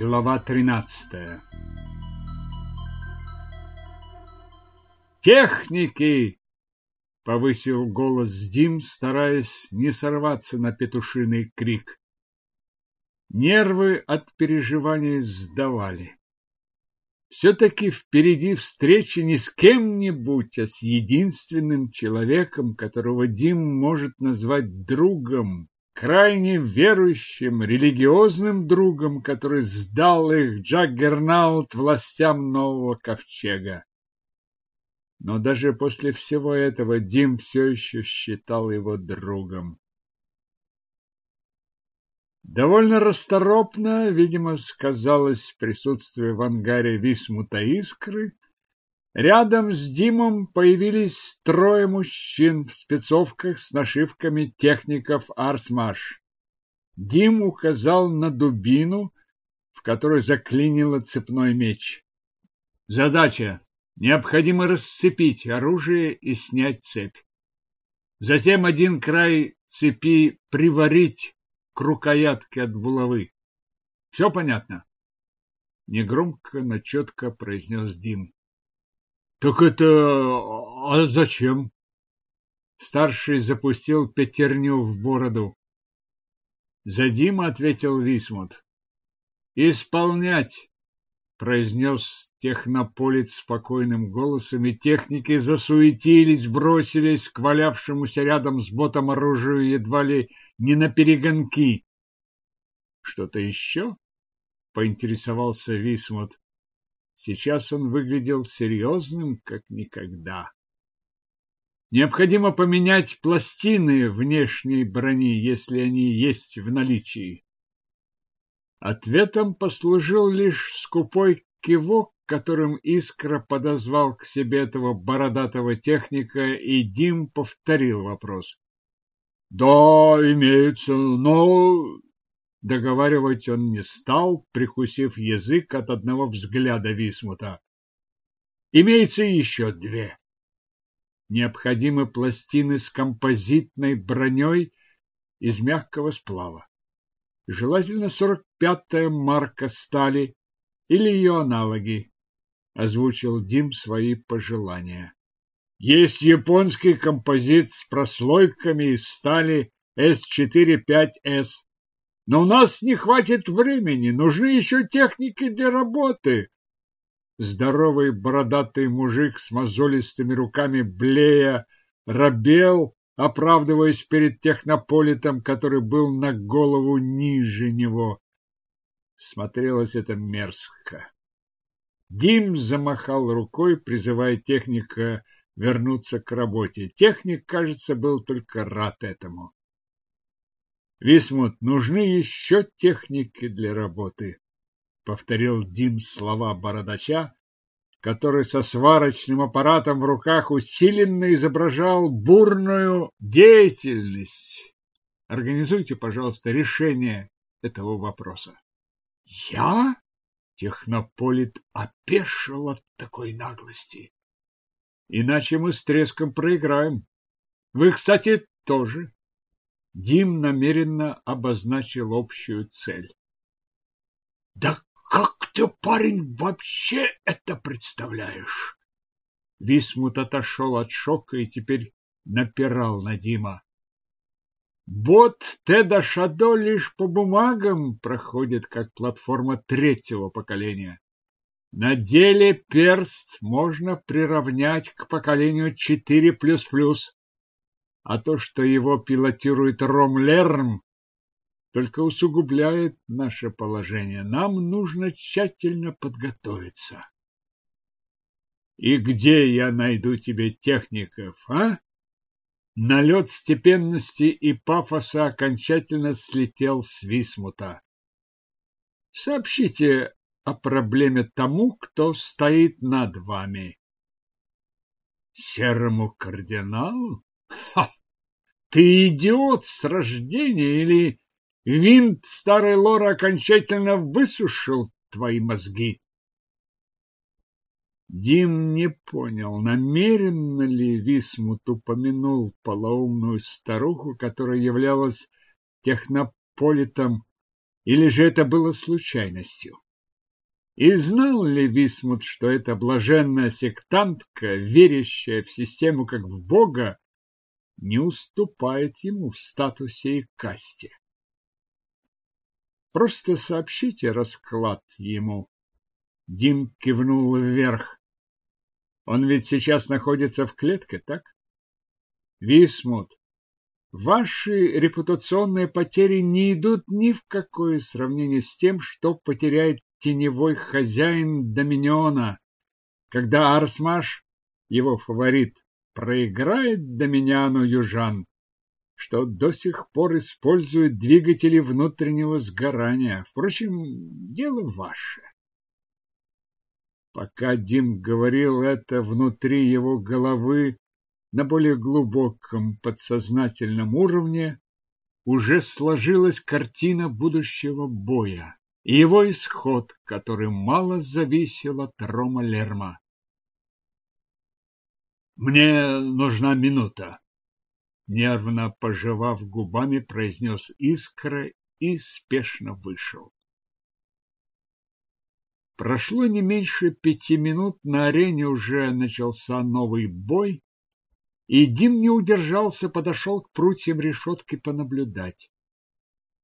Глава 13 Техники! Повысил голос Дим, стараясь не сорваться на петушиный крик. Нервы от переживаний сдавали. Все-таки впереди встреча не с кем-нибудь, а с единственным человеком, которого Дим может назвать другом, крайне верующим, религиозным другом, который сдал их Джаггернаут властям нового ковчега. Но даже после всего этого Дим все еще считал его другом. Довольно расторопно, видимо, сказалось присутствие в ангаре Висмута Искры. Рядом с Димом появились трое мужчин в спецовках с нашивками техников Арсмаш. Дим указал на дубину, в которой заклинило цепной меч. Задача необходимо расцепить оружие и снять цепь. Затем один край цепи приварить к рукоятке от булавы. Все понятно? Негромко, но четко произнес Дим. Так это... А зачем? Старший запустил пятерню в бороду. За Дима ответил Висмут. Исполнять, произнес технополит спокойным голосом, и техники засуетились, бросились к валявшемуся рядом с ботом оружию едва ли не на перегонки. Что-то еще? Поинтересовался Висмут. Сейчас он выглядел серьезным, как никогда. Необходимо поменять пластины внешней брони, если они есть в наличии. Ответом послужил лишь скупой кивок, которым Искра подозвал к себе этого бородатого техника, и Дим повторил вопрос. Да, имеется, но договаривать он не стал, прикусив язык от одного взгляда Висмута. Имеется еще две. Необходимы пластины с композитной броней из мягкого сплава. Желательно 45-я марка стали или ее аналоги, озвучил Дим свои пожелания. Есть японский композит с прослойками из стали S4-5S. Но у нас не хватит времени, нужны еще техники для работы. Здоровый бородатый мужик с мозолистыми руками блея робел, оправдываясь перед технополитом, который был на голову ниже него. Смотрелось это мерзко. Дим замахал рукой, призывая техника вернуться к работе. Техник, кажется, был только рад этому. Висмут, нужны еще техники для работы, повторил Дим слова бородача, который со сварочным аппаратом в руках усиленно изображал бурную деятельность. Организуйте, пожалуйста, решение этого вопроса. Я? Технополит опешил от такой наглости. Иначе мы с треском проиграем. Вы, кстати, тоже. Дим намеренно обозначил общую цель. Да как ты, парень, вообще это представляешь? Висмут отошел от шока и теперь напирал на Дима. Бот Теда Шадо лишь по бумагам проходит как платформа третьего поколения. На деле перст можно приравнять к поколению 4++, а то, что его пилотирует Ромлерм, только усугубляет наше положение. Нам нужно тщательно подготовиться. И где я найду тебе техников, а? Налет степенности и пафоса окончательно слетел с Висмута. Сообщите о проблеме тому, кто стоит над вами. Серому кардиналу? Ты идиот с рождения или винт старой лоры окончательно высушил твои мозги? Дим не понял, намеренно ли Висмут упомянул полоумную старуху, которая являлась технополитом, или же это было случайностью. И знал ли Висмут, что эта блаженная сектантка, верящая в систему как в Бога, не уступает ему в статусе и касте? Просто сообщите расклад ему. Дим кивнул вверх. Он ведь сейчас находится в клетке, так? Висмут, ваши репутационные потери не идут ни в какое сравнение с тем, что потеряет теневой хозяин Доминиона, когда Арсмаш, его фаворит, проиграет Доминиану Южан, что до сих пор использует двигатели внутреннего сгорания. Впрочем, дело ваше. Пока Дим говорил это внутри его головы, на более глубоком подсознательном уровне уже сложилась картина будущего боя и его исход, который мало зависел от Рома Лерма. «Мне нужна минута», — нервно пожевав губами, произнес Искра и спешно вышел. Прошло не меньше пяти минут, на арене уже начался новый бой, и Дим не удержался, подошел к прутьям решетки понаблюдать.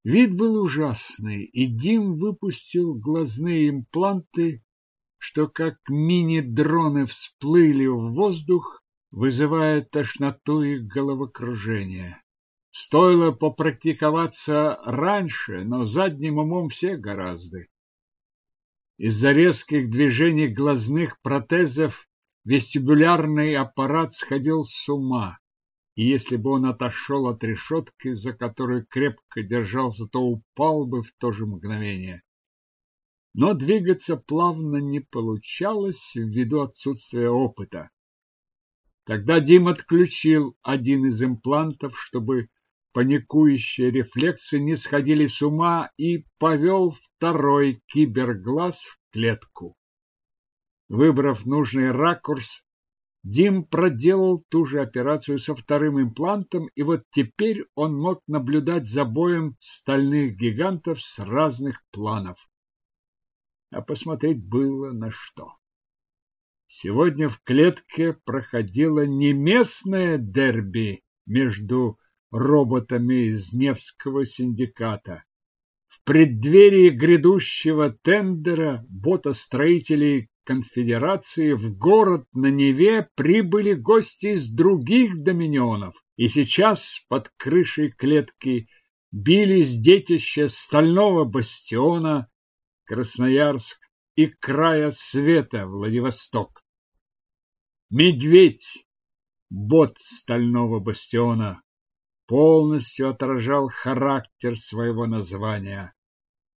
Вид был ужасный, и Дим выпустил глазные импланты, что как мини-дроны всплыли в воздух, вызывая тошноту и головокружение. Стоило попрактиковаться раньше, но задним умом все гораздо. Из-за резких движений глазных протезов вестибулярный аппарат сходил с ума, и если бы он отошел от решетки, за которой крепко держался, то упал бы в то же мгновение. Но двигаться плавно не получалось ввиду отсутствия опыта. Тогда Дим отключил один из имплантов, чтобы паникующие рефлексы не сходили с ума и повел второй киберглаз в клетку. Выбрав нужный ракурс, Дим проделал ту же операцию со вторым имплантом, и вот теперь он мог наблюдать за боем стальных гигантов с разных планов. А посмотреть было на что. Сегодня в клетке проходило не местное дерби между роботами из Невского синдиката. В преддверии грядущего тендера ботостроителей конфедерации в город на Неве прибыли гости из других доминионов, и сейчас под крышей клетки бились детища стального бастиона Красноярск и края света Владивосток. Медведь, бот стального бастиона, полностью отражал характер своего названия.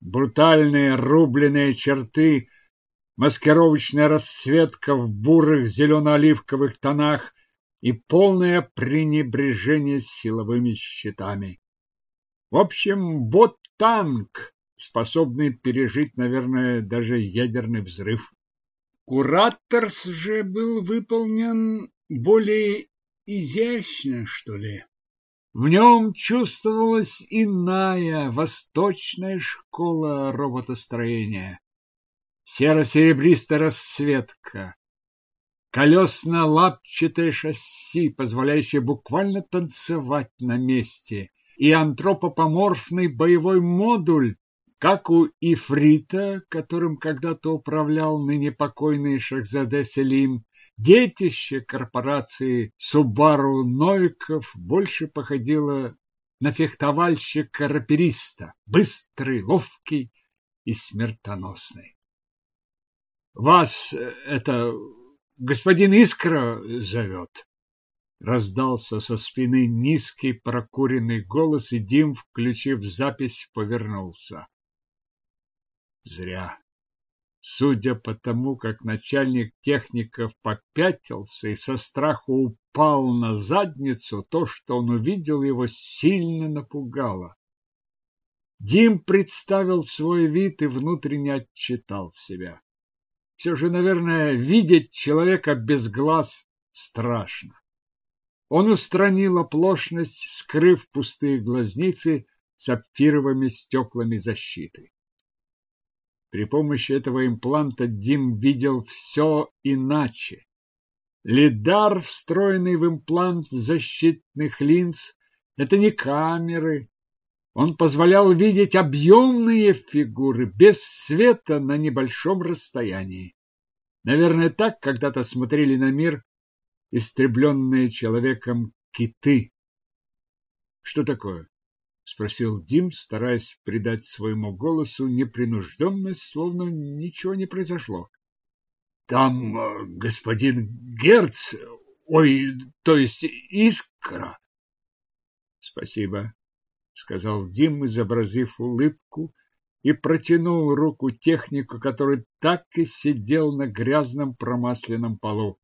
Брутальные рубленые черты, маскировочная расцветка в бурых зелено-оливковых тонах и полное пренебрежение силовыми щитами. В общем, бот-танк, способный пережить, наверное, даже ядерный взрыв. Кураторс же был выполнен более изящно, что ли. В нем чувствовалась иная восточная школа роботостроения. Серо-серебристая расцветка, колесно-лапчатое шасси, позволяющее буквально танцевать на месте, и антропопоморфный боевой модуль, как у Ифрита, которым когда-то управлял ныне покойный Шахзаде Селим, детище корпорации Субару Новиков больше походило на фехтовальщика-рапериста, быстрый, ловкий и смертоносный. Вас э, это господин Искра зовет. Раздался со спины низкий прокуренный голос, и Дим, включив запись, повернулся. Зря. Судя по тому, как начальник техников попятился и со страху упал на задницу, то, что он увидел, его сильно напугало. Дим представил свой вид и внутренне отчитал себя. Все же, наверное, видеть человека без глаз страшно. Он устранил оплошность, скрыв пустые глазницы сапфировыми стеклами защиты. При помощи этого импланта Дим видел все иначе. Лидар, встроенный в имплант защитных линз, это не камеры. Он позволял видеть объемные фигуры без света на небольшом расстоянии. Наверное, так когда-то смотрели на мир истребленные человеком киты. Что такое? Спросил Дим, стараясь придать своему голосу непринужденность, словно ничего не произошло. Там э, господин Герц, ой, то есть Искра. Спасибо, сказал Дим, изобразив улыбку, и протянул руку технику, который так и сидел на грязном промасленном полу.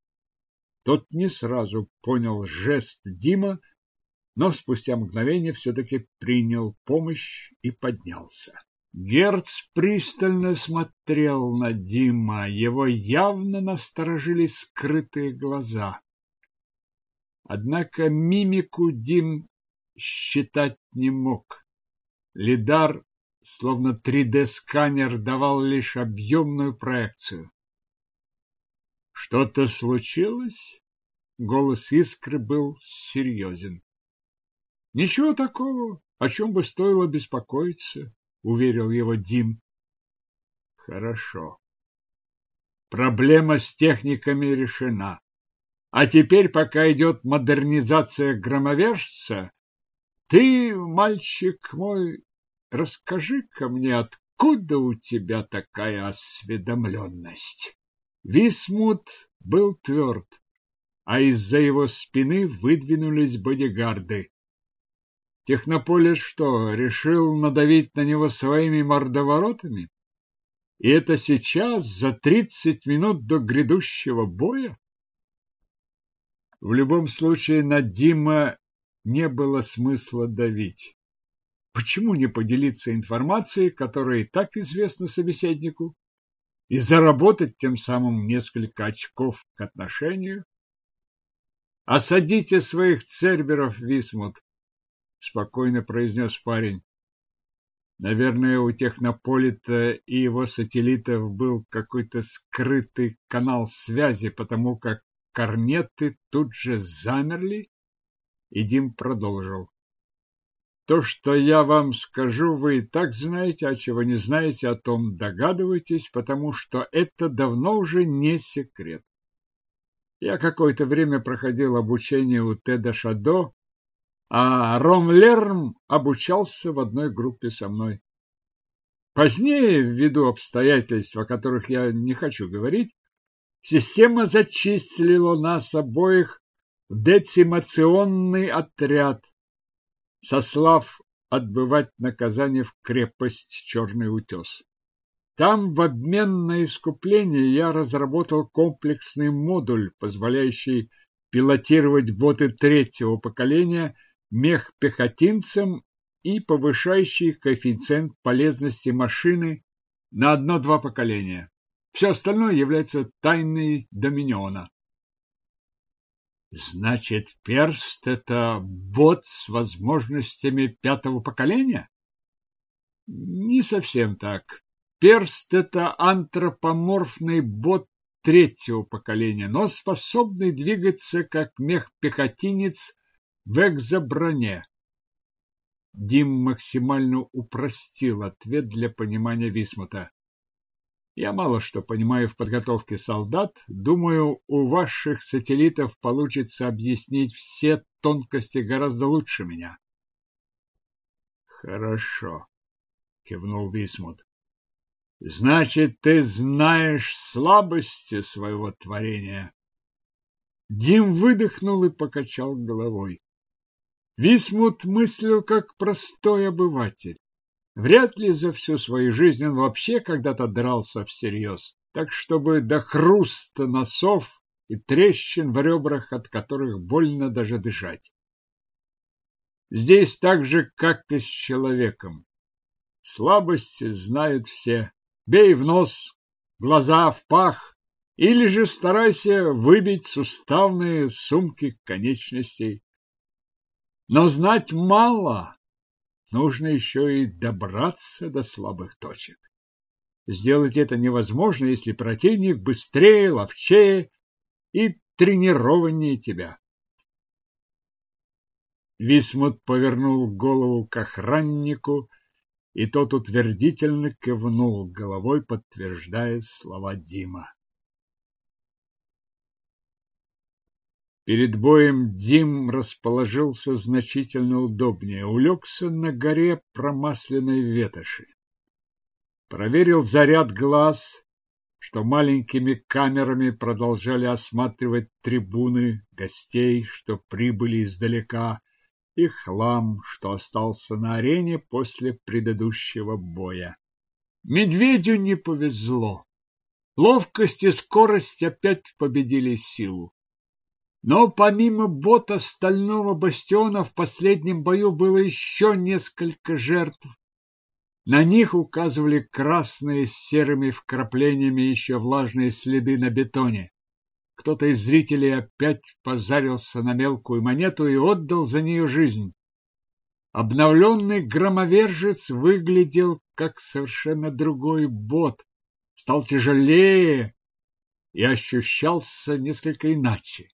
Тот не сразу понял жест Дима, но спустя мгновение все-таки принял помощь и поднялся. Герц пристально смотрел на Дима, его явно насторожили скрытые глаза. Однако мимику Дим считать не мог. Лидар, словно 3D-сканер, давал лишь объемную проекцию. Что-то случилось? Голос Искры был серьезен. Ничего такого, о чем бы стоило беспокоиться уверил его Дим. Хорошо. Проблема с техниками решена. А теперь, пока идет модернизация громовержца, ты, мальчик мой, расскажи-ка мне, откуда у тебя такая осведомленность? Висмут был тверд, а из-за его спины выдвинулись бодигарды. Технополис что, решил надавить на него своими мордоворотами? И это сейчас, за тридцать минут до грядущего боя? В любом случае на Дима не было смысла давить. Почему не поделиться информацией, которая и так известна собеседнику, и заработать тем самым несколько очков к отношению? Осадите своих церберов, Висмут, спокойно произнес парень. Наверное, у технополита и его сателлитов был какой-то скрытый канал связи, потому как корнеты тут же замерли, и Дим продолжил. То, что я вам скажу, вы и так знаете, а чего не знаете, о том догадываетесь, потому что это давно уже не секрет. Я какое-то время проходил обучение у Теда Шадо а Ромлерм обучался в одной группе со мной. Позднее, ввиду обстоятельств, о которых я не хочу говорить, система зачислила нас обоих в децимационный отряд, сослав отбывать наказание в крепость Черный утес. Там в обмен на искупление я разработал комплексный модуль, позволяющий пилотировать боты третьего поколения – мехпехотинцам и повышающий коэффициент полезности машины на одно-два поколения. Все остальное является тайной Доминиона. Значит, перст – это бот с возможностями пятого поколения? Не совсем так. Перст – это антропоморфный бот третьего поколения, но способный двигаться как мехпехотинец в экзоброне. Дим максимально упростил ответ для понимания Висмута. Я мало что понимаю в подготовке солдат. Думаю, у ваших сателлитов получится объяснить все тонкости гораздо лучше меня. Хорошо, кивнул Висмут. Значит, ты знаешь слабости своего творения. Дим выдохнул и покачал головой. Висмут мыслил как простой обыватель. Вряд ли за всю свою жизнь он вообще когда-то дрался всерьез, так чтобы до хруста носов и трещин в ребрах, от которых больно даже дышать. Здесь так же, как и с человеком. Слабости знают все. Бей в нос, глаза в пах, или же старайся выбить суставные сумки конечностей. Но знать мало, нужно еще и добраться до слабых точек. Сделать это невозможно, если противник быстрее, ловчее и тренированнее тебя. Висмут повернул голову к охраннику, и тот утвердительно кивнул головой, подтверждая слова Дима. Перед боем Дим расположился значительно удобнее, улегся на горе промасленной ветоши. Проверил заряд глаз, что маленькими камерами продолжали осматривать трибуны гостей, что прибыли издалека, и хлам, что остался на арене после предыдущего боя. Медведю не повезло. Ловкость и скорость опять победили силу. Но помимо бота стального бастиона в последнем бою было еще несколько жертв. На них указывали красные с серыми вкраплениями еще влажные следы на бетоне. Кто-то из зрителей опять позарился на мелкую монету и отдал за нее жизнь. Обновленный громовержец выглядел как совершенно другой бот, стал тяжелее и ощущался несколько иначе.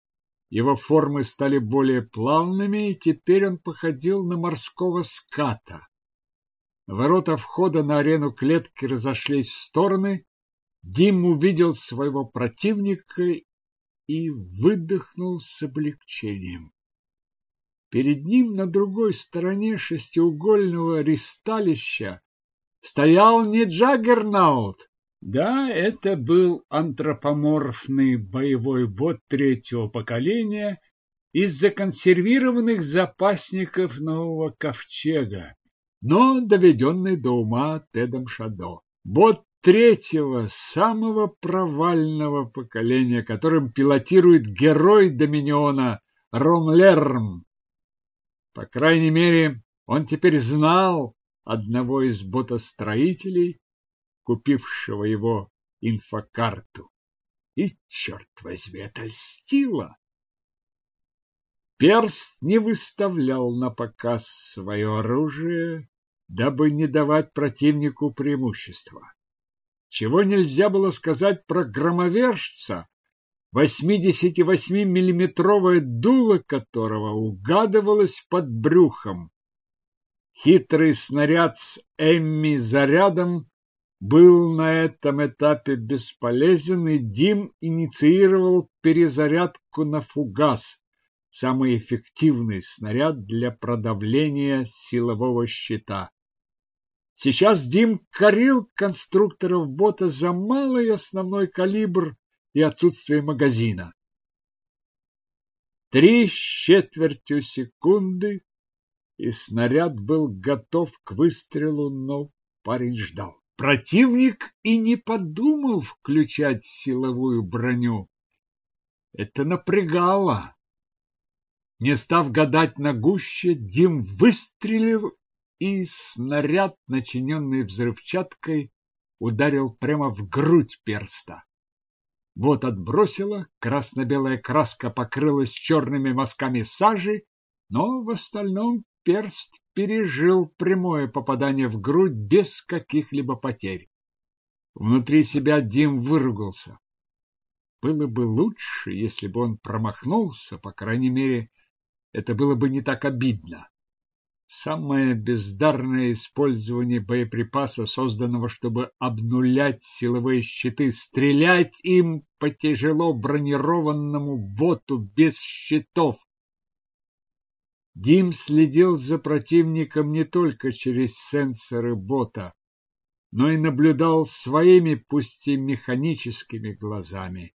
Его формы стали более плавными, и теперь он походил на морского ската. Ворота входа на арену клетки разошлись в стороны. Дим увидел своего противника и выдохнул с облегчением. Перед ним на другой стороне шестиугольного ристалища стоял не Джаггернаут. Да, это был антропоморфный боевой бот третьего поколения из законсервированных запасников нового ковчега, но доведенный до ума Тедом Шадо. Бот третьего, самого провального поколения, которым пилотирует герой Доминиона Ромлерм. По крайней мере, он теперь знал одного из ботостроителей, купившего его инфокарту. И, черт возьми, это льстило. Перст не выставлял на показ свое оружие, дабы не давать противнику преимущества чего нельзя было сказать про громовержца, 88-миллиметровое дуло которого угадывалось под брюхом. Хитрый снаряд с Эмми зарядом был на этом этапе бесполезен, и Дим инициировал перезарядку на фугас, самый эффективный снаряд для продавления силового щита. Сейчас Дим корил конструкторов бота за малый основной калибр и отсутствие магазина. Три с четвертью секунды, и снаряд был готов к выстрелу, но парень ждал. Противник и не подумал включать силовую броню. Это напрягало. Не став гадать на гуще, Дим выстрелил и снаряд, начиненный взрывчаткой, ударил прямо в грудь перста. Вот отбросила, красно-белая краска покрылась черными мазками сажи, но в остальном перст пережил прямое попадание в грудь без каких-либо потерь. Внутри себя Дим выругался. Было бы лучше, если бы он промахнулся, по крайней мере, это было бы не так обидно. Самое бездарное использование боеприпаса, созданного, чтобы обнулять силовые щиты, стрелять им по тяжело бронированному боту без щитов. Дим следил за противником не только через сенсоры бота, но и наблюдал своими, пусть и механическими глазами.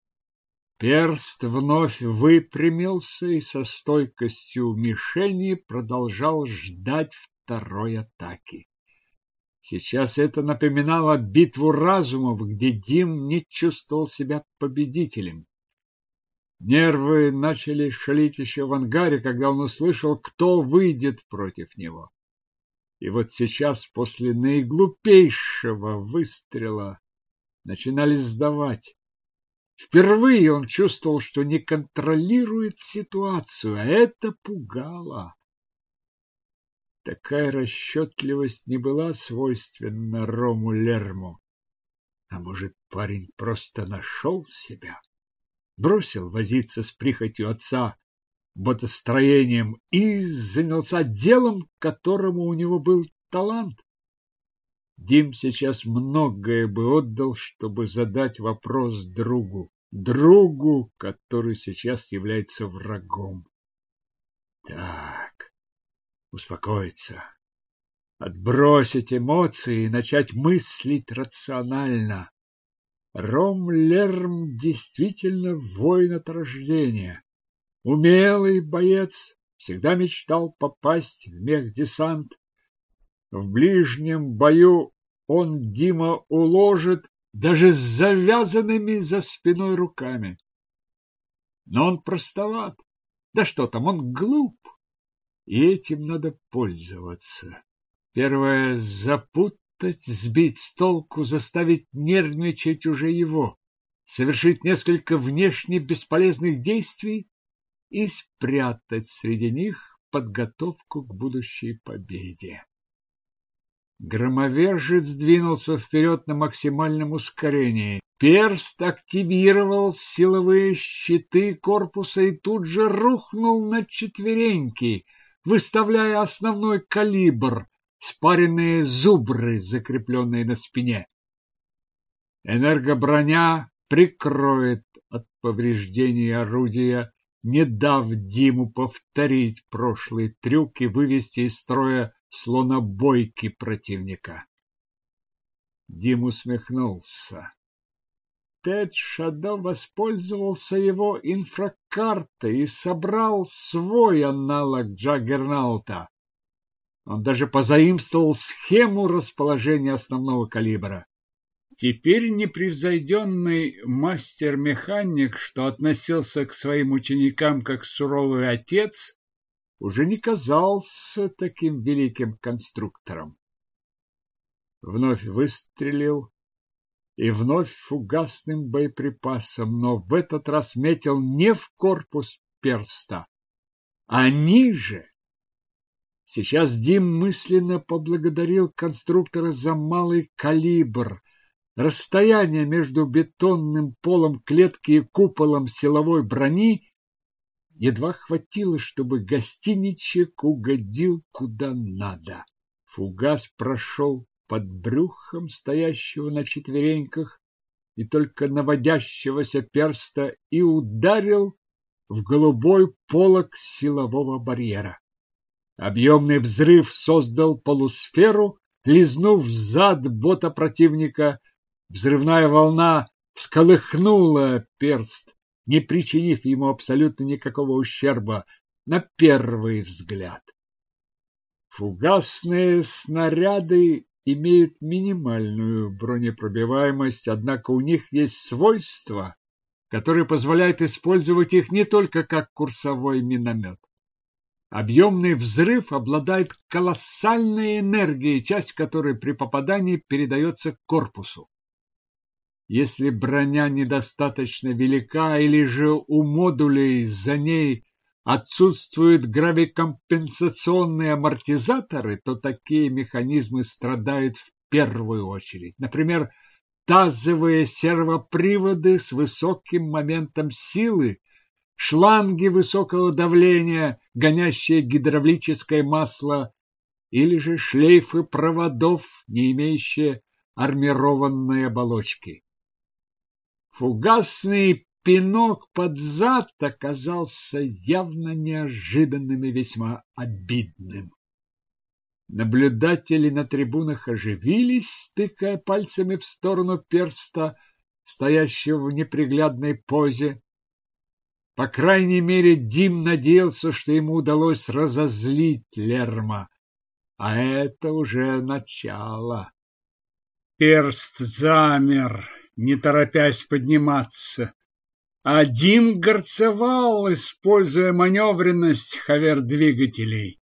Перст вновь выпрямился и со стойкостью мишени продолжал ждать второй атаки. Сейчас это напоминало битву разумов, где Дим не чувствовал себя победителем. Нервы начали шалить еще в ангаре, когда он услышал, кто выйдет против него. И вот сейчас, после наиглупейшего выстрела, начинали сдавать. Впервые он чувствовал, что не контролирует ситуацию, а это пугало. Такая расчетливость не была свойственна Рому Лерму. А может, парень просто нашел себя? Бросил возиться с прихотью отца, ботостроением и занялся делом, которому у него был талант. Дим сейчас многое бы отдал, чтобы задать вопрос другу, другу, который сейчас является врагом. Так, успокоиться, отбросить эмоции и начать мыслить рационально. Ром Лерм действительно воин от рождения. Умелый боец, всегда мечтал попасть в мехдесант. В ближнем бою он Дима уложит даже с завязанными за спиной руками. Но он простоват. Да что там, он глуп. И этим надо пользоваться. Первое — запутать, сбить с толку, заставить нервничать уже его, совершить несколько внешне бесполезных действий и спрятать среди них подготовку к будущей победе. Громовержец двинулся вперед на максимальном ускорении. Перст активировал силовые щиты корпуса и тут же рухнул на четвереньки, выставляя основной калибр, спаренные зубры, закрепленные на спине. Энергоброня прикроет от повреждений орудия, не дав Диму повторить прошлый трюк и вывести из строя слонобойки противника. Дим усмехнулся. Тед Шадо воспользовался его инфракартой и собрал свой аналог Джаггернаута. Он даже позаимствовал схему расположения основного калибра. Теперь непревзойденный мастер-механик, что относился к своим ученикам как суровый отец, уже не казался таким великим конструктором. Вновь выстрелил и вновь фугасным боеприпасом, но в этот раз метил не в корпус перста, а ниже. Сейчас Дим мысленно поблагодарил конструктора за малый калибр. Расстояние между бетонным полом клетки и куполом силовой брони едва хватило, чтобы гостиничек угодил куда надо. Фугас прошел под брюхом стоящего на четвереньках и только наводящегося перста и ударил в голубой полог силового барьера. Объемный взрыв создал полусферу, лизнув зад бота противника. Взрывная волна всколыхнула перст не причинив ему абсолютно никакого ущерба на первый взгляд. Фугасные снаряды имеют минимальную бронепробиваемость, однако у них есть свойства, которые позволяют использовать их не только как курсовой миномет. Объемный взрыв обладает колоссальной энергией, часть которой при попадании передается корпусу. Если броня недостаточно велика или же у модулей за ней отсутствуют гравикомпенсационные амортизаторы, то такие механизмы страдают в первую очередь. Например, тазовые сервоприводы с высоким моментом силы, шланги высокого давления, гонящие гидравлическое масло, или же шлейфы проводов, не имеющие армированной оболочки. Фугасный пинок под зад оказался явно неожиданным и весьма обидным. Наблюдатели на трибунах оживились, тыкая пальцами в сторону перста, стоящего в неприглядной позе. По крайней мере, Дим надеялся, что ему удалось разозлить Лерма. А это уже начало. Перст замер, не торопясь подниматься. А Дим горцевал, используя маневренность хавер-двигателей.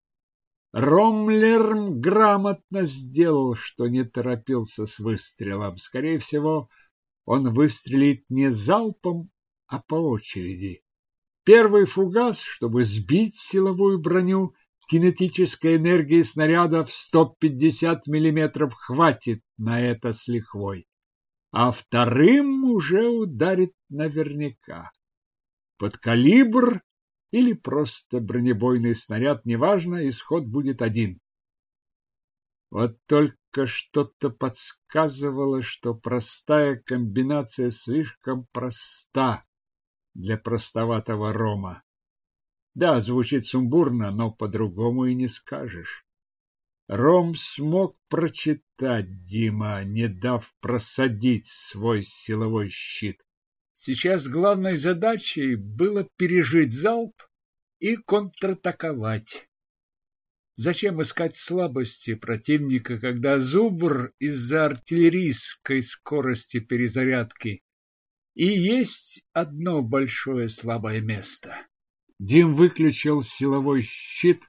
Ромлерм грамотно сделал, что не торопился с выстрелом. Скорее всего, он выстрелит не залпом, а по очереди. Первый фугас, чтобы сбить силовую броню, кинетической энергии снаряда в 150 миллиметров хватит на это с лихвой. а вторым уже ударит наверняка. Под калибр или просто бронебойный снаряд, неважно, исход будет один. Вот только что-то подсказывало, что простая комбинация слишком проста для простоватого рома. Да, звучит сумбурно, но по-другому и не скажешь. Ром смог прочитать Дима, не дав просадить свой силовой щит. Сейчас главной задачей было пережить залп и контратаковать. Зачем искать слабости противника, когда зубр из-за артиллерийской скорости перезарядки и есть одно большое слабое место? Дим выключил силовой щит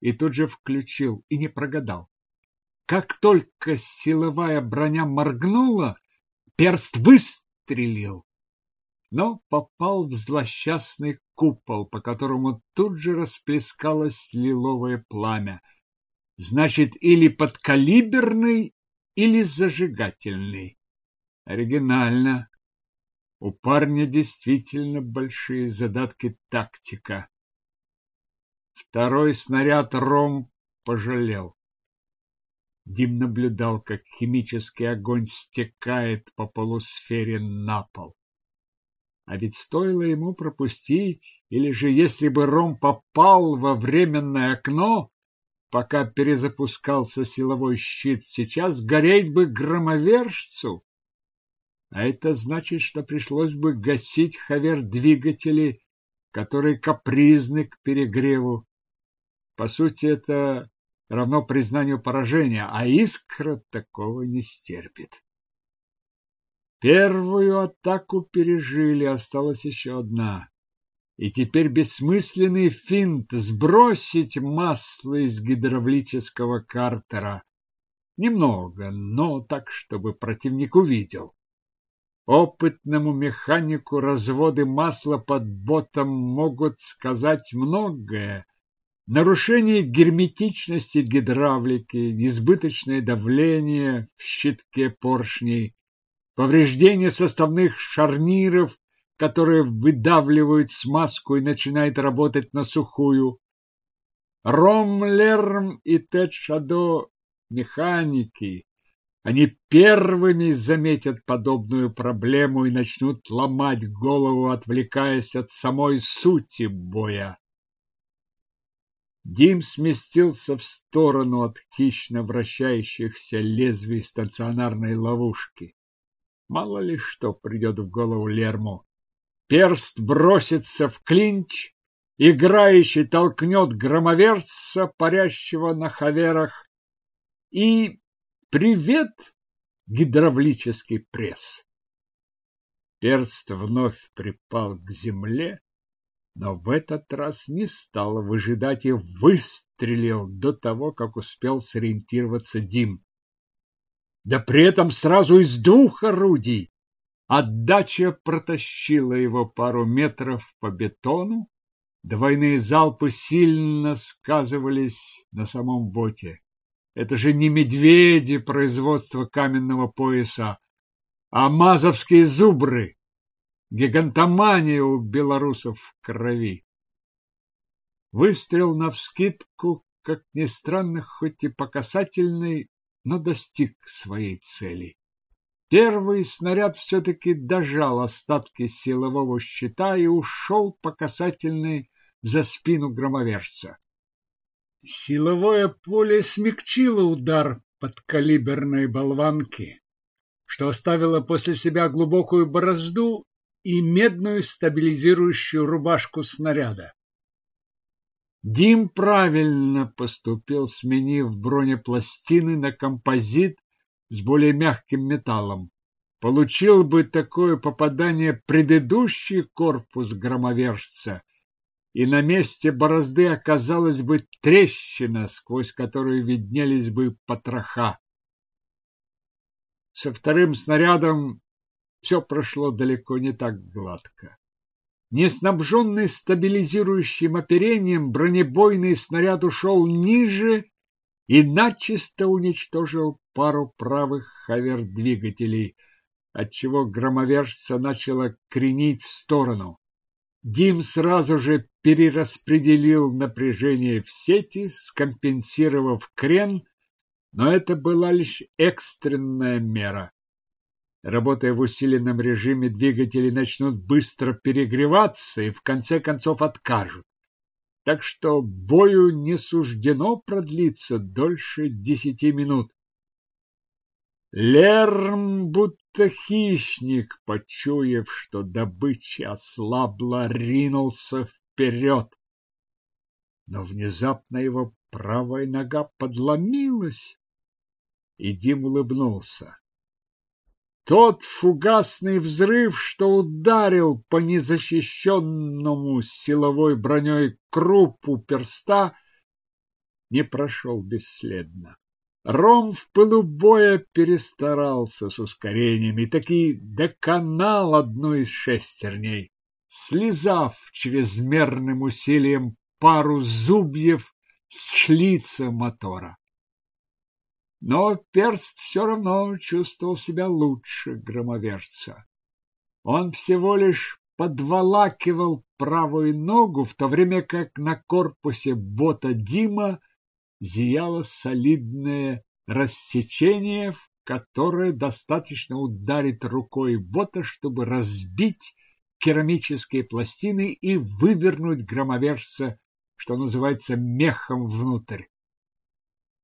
и тут же включил, и не прогадал. Как только силовая броня моргнула, перст выстрелил, но попал в злосчастный купол, по которому тут же расплескалось лиловое пламя. Значит, или подкалиберный, или зажигательный. Оригинально. У парня действительно большие задатки тактика. Второй снаряд Ром пожалел. Дим наблюдал, как химический огонь стекает по полусфере на пол. А ведь стоило ему пропустить, или же если бы Ром попал во временное окно, пока перезапускался силовой щит, сейчас гореть бы громовержцу. А это значит, что пришлось бы гасить хавер-двигатели, которые капризны к перегреву. По сути, это равно признанию поражения, а искра такого не стерпит. Первую атаку пережили, осталась еще одна. И теперь бессмысленный финт сбросить масло из гидравлического картера. Немного, но так, чтобы противник увидел. Опытному механику разводы масла под ботом могут сказать многое. Нарушение герметичности гидравлики, избыточное давление в щитке поршней, повреждение составных шарниров, которые выдавливают смазку и начинают работать на сухую. Ромлерм и Тедшадо механики, они первыми заметят подобную проблему и начнут ломать голову, отвлекаясь от самой сути боя. Дим сместился в сторону от хищно вращающихся лезвий стационарной ловушки. Мало ли что придет в голову Лерму. Перст бросится в клинч, играющий толкнет громоверца, парящего на хаверах, и Привет, гидравлический пресс! Перст вновь припал к земле, но в этот раз не стал выжидать и выстрелил до того, как успел сориентироваться Дим. Да при этом сразу из двух орудий. Отдача протащила его пару метров по бетону. Двойные залпы сильно сказывались на самом боте. Это же не медведи производства каменного пояса, а мазовские зубры. Гигантомания у белорусов в крови. Выстрел навскидку, как ни странно, хоть и покасательный, но достиг своей цели. Первый снаряд все-таки дожал остатки силового щита и ушел по касательной за спину громовержца. Силовое поле смягчило удар подкалиберной болванки, что оставило после себя глубокую борозду и медную стабилизирующую рубашку снаряда. Дим правильно поступил, сменив бронепластины на композит с более мягким металлом. Получил бы такое попадание предыдущий корпус громовержца – и на месте борозды оказалась бы трещина, сквозь которую виднелись бы потроха. Со вторым снарядом все прошло далеко не так гладко. Не снабженный стабилизирующим оперением, бронебойный снаряд ушел ниже и начисто уничтожил пару правых хавер-двигателей. отчего громовержца начало кренить в сторону. Дим сразу же перераспределил напряжение в сети, скомпенсировав крен, но это была лишь экстренная мера. Работая в усиленном режиме, двигатели начнут быстро перегреваться и в конце концов откажут. Так что бою не суждено продлиться дольше десяти минут. Лерм, будто хищник, почуяв, что добыча ослабла, ринулся вперед. Но внезапно его правая нога подломилась, и Дим улыбнулся. Тот фугасный взрыв, что ударил по незащищенному силовой броней крупу перста, не прошел бесследно. Ром в пылу боя перестарался с ускорением и таки доконал одну из шестерней, слезав чрезмерным усилием пару зубьев с шлица мотора. Но перст все равно чувствовал себя лучше громовержца. Он всего лишь подволакивал правую ногу, в то время как на корпусе бота Дима зияло солидное рассечение, в которое достаточно ударить рукой бота, чтобы разбить керамические пластины и вывернуть громовержца, что называется, мехом внутрь.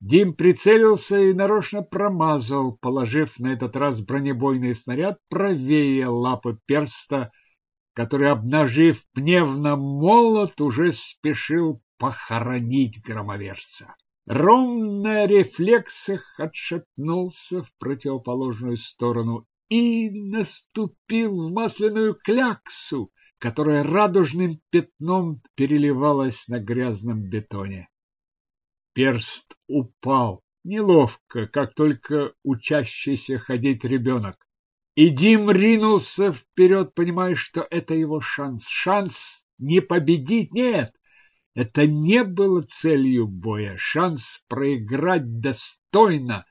Дим прицелился и нарочно промазал, положив на этот раз бронебойный снаряд правее лапы перста, который, обнажив пневно-молот, уже спешил похоронить громовержца. Ром на рефлексах отшатнулся в противоположную сторону и наступил в масляную кляксу, которая радужным пятном переливалась на грязном бетоне. Перст упал, неловко, как только учащийся ходить ребенок. И Дим ринулся вперед, понимая, что это его шанс. Шанс не победить, нет. Это не было целью боя. Шанс проиграть достойно,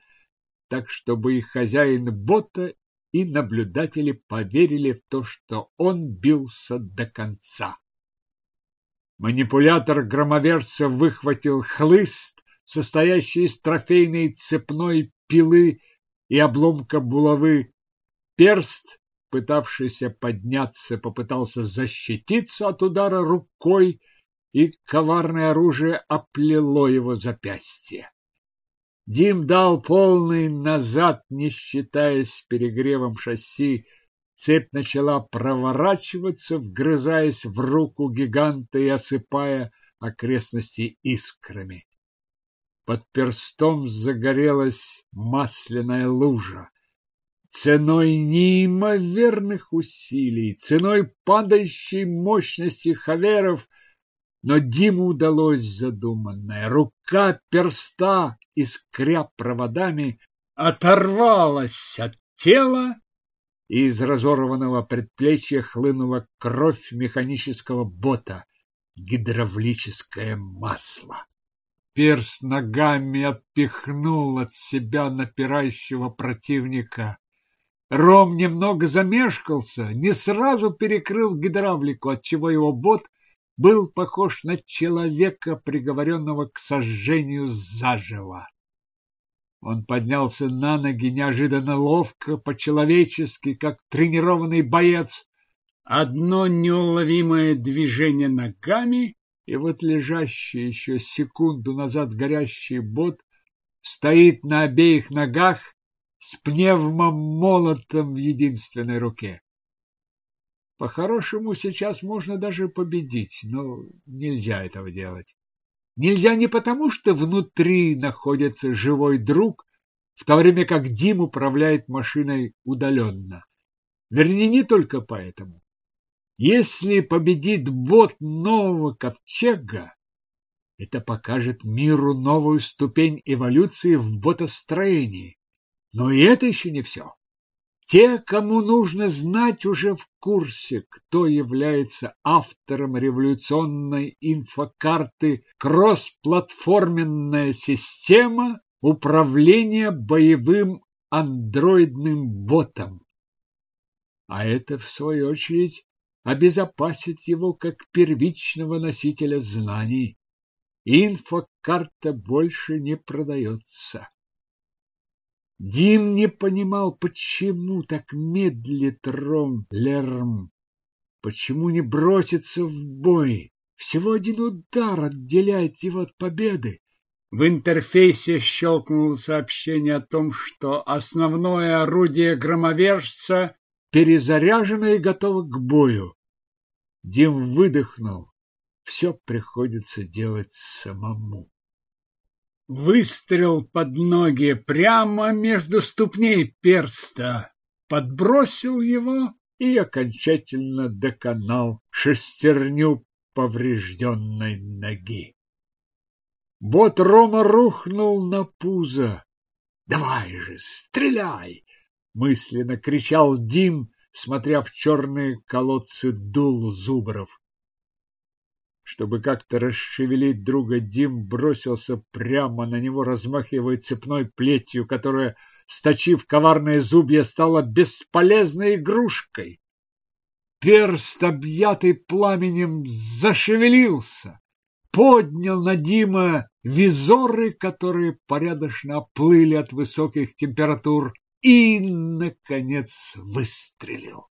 так чтобы и хозяин бота, и наблюдатели поверили в то, что он бился до конца. Манипулятор громовержца выхватил хлыст, состоящий из трофейной цепной пилы и обломка булавы. Перст, пытавшийся подняться, попытался защититься от удара рукой, и коварное оружие оплело его запястье. Дим дал полный назад, не считаясь перегревом шасси, Цепь начала проворачиваться, вгрызаясь в руку гиганта и осыпая окрестности искрами. Под перстом загорелась масляная лужа. Ценой неимоверных усилий, ценой падающей мощности хаверов, но Диму удалось задуманное. Рука перста, искря проводами, оторвалась от тела и из разорванного предплечья хлынула кровь механического бота, гидравлическое масло. Перс ногами отпихнул от себя напирающего противника. Ром немного замешкался, не сразу перекрыл гидравлику, отчего его бот был похож на человека, приговоренного к сожжению заживо. Он поднялся на ноги неожиданно ловко, по-человечески, как тренированный боец. Одно неуловимое движение ногами, и вот лежащий еще секунду назад горящий бот стоит на обеих ногах с пневмомолотом в единственной руке. По-хорошему, сейчас можно даже победить, но нельзя этого делать. Нельзя не потому, что внутри находится живой друг, в то время как Дим управляет машиной удаленно. Вернее, не только поэтому. Если победит бот нового ковчега, это покажет миру новую ступень эволюции в ботостроении. Но и это еще не все. Те, кому нужно знать, уже в курсе, кто является автором революционной инфокарты «Кроссплатформенная система управления боевым андроидным ботом». а это, в свою очередь, обезопасит его как первичного носителя знаний. Инфокарта больше не продается. Дим не понимал, почему так медлит Ром Лерм, почему не бросится в бой. Всего один удар отделяет его от победы. В интерфейсе щелкнуло сообщение о том, что основное орудие громовержца перезаряжено и готово к бою. Дим выдохнул. Все приходится делать самому. Выстрел под ноги прямо между ступней перста, подбросил его и окончательно доконал шестерню поврежденной ноги. Бот Рома рухнул на пузо. «Давай же, стреляй!» — мысленно кричал Дим, смотря в черные колодцы дул Зубров. Чтобы как-то расшевелить друга, Дим бросился прямо на него, размахивая цепной плетью, которая, сточив коварные зубья, стала бесполезной игрушкой. Перст, объятый пламенем, зашевелился, поднял на Дима визоры, которые порядочно оплыли от высоких температур, и, наконец, выстрелил.